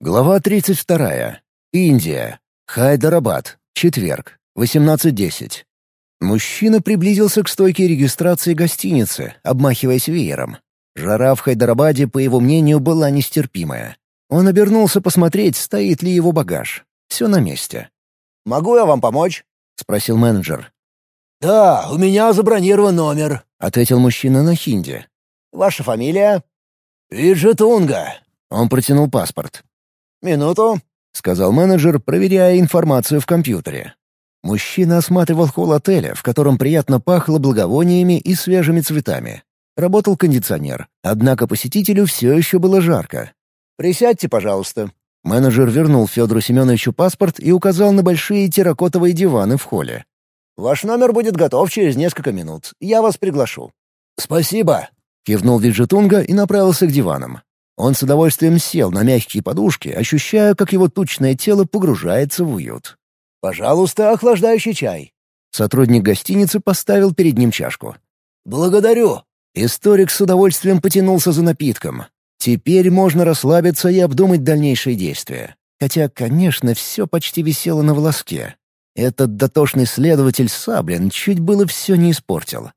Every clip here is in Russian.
Глава 32. Индия. Хайдарабад. Четверг. 18.10. Мужчина приблизился к стойке регистрации гостиницы, обмахиваясь веером. Жара в Хайдарабаде, по его мнению, была нестерпимая. Он обернулся посмотреть, стоит ли его багаж. Все на месте. «Могу я вам помочь?» — спросил менеджер. «Да, у меня забронирован номер», — ответил мужчина на хинди. «Ваша фамилия?» «Виджетунга». Он протянул паспорт. «Минуту», — сказал менеджер, проверяя информацию в компьютере. Мужчина осматривал холл отеля, в котором приятно пахло благовониями и свежими цветами. Работал кондиционер, однако посетителю все еще было жарко. «Присядьте, пожалуйста». Менеджер вернул Федору Семеновичу паспорт и указал на большие терракотовые диваны в холле. «Ваш номер будет готов через несколько минут. Я вас приглашу». «Спасибо», — кивнул Виджетунга и направился к диванам. Он с удовольствием сел на мягкие подушки, ощущая, как его тучное тело погружается в уют. «Пожалуйста, охлаждающий чай». Сотрудник гостиницы поставил перед ним чашку. «Благодарю». Историк с удовольствием потянулся за напитком. Теперь можно расслабиться и обдумать дальнейшие действия. Хотя, конечно, все почти висело на волоске. Этот дотошный следователь Саблин чуть было все не испортил.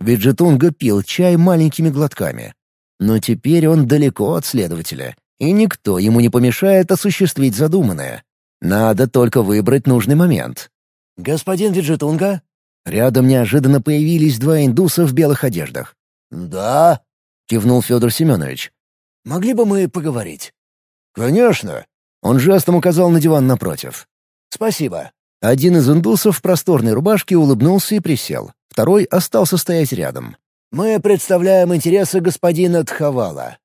Виджетунга пил чай маленькими глотками, но теперь он далеко от следователя, и никто ему не помешает осуществить задуманное. Надо только выбрать нужный момент. «Господин Виджетунга?» Рядом неожиданно появились два индуса в белых одеждах. «Да», — кивнул Федор Семенович. «Могли бы мы поговорить?» «Конечно». Он жестом указал на диван напротив. «Спасибо». Один из индусов в просторной рубашке улыбнулся и присел. Второй остался стоять рядом. Мы представляем интересы господина Тхавала.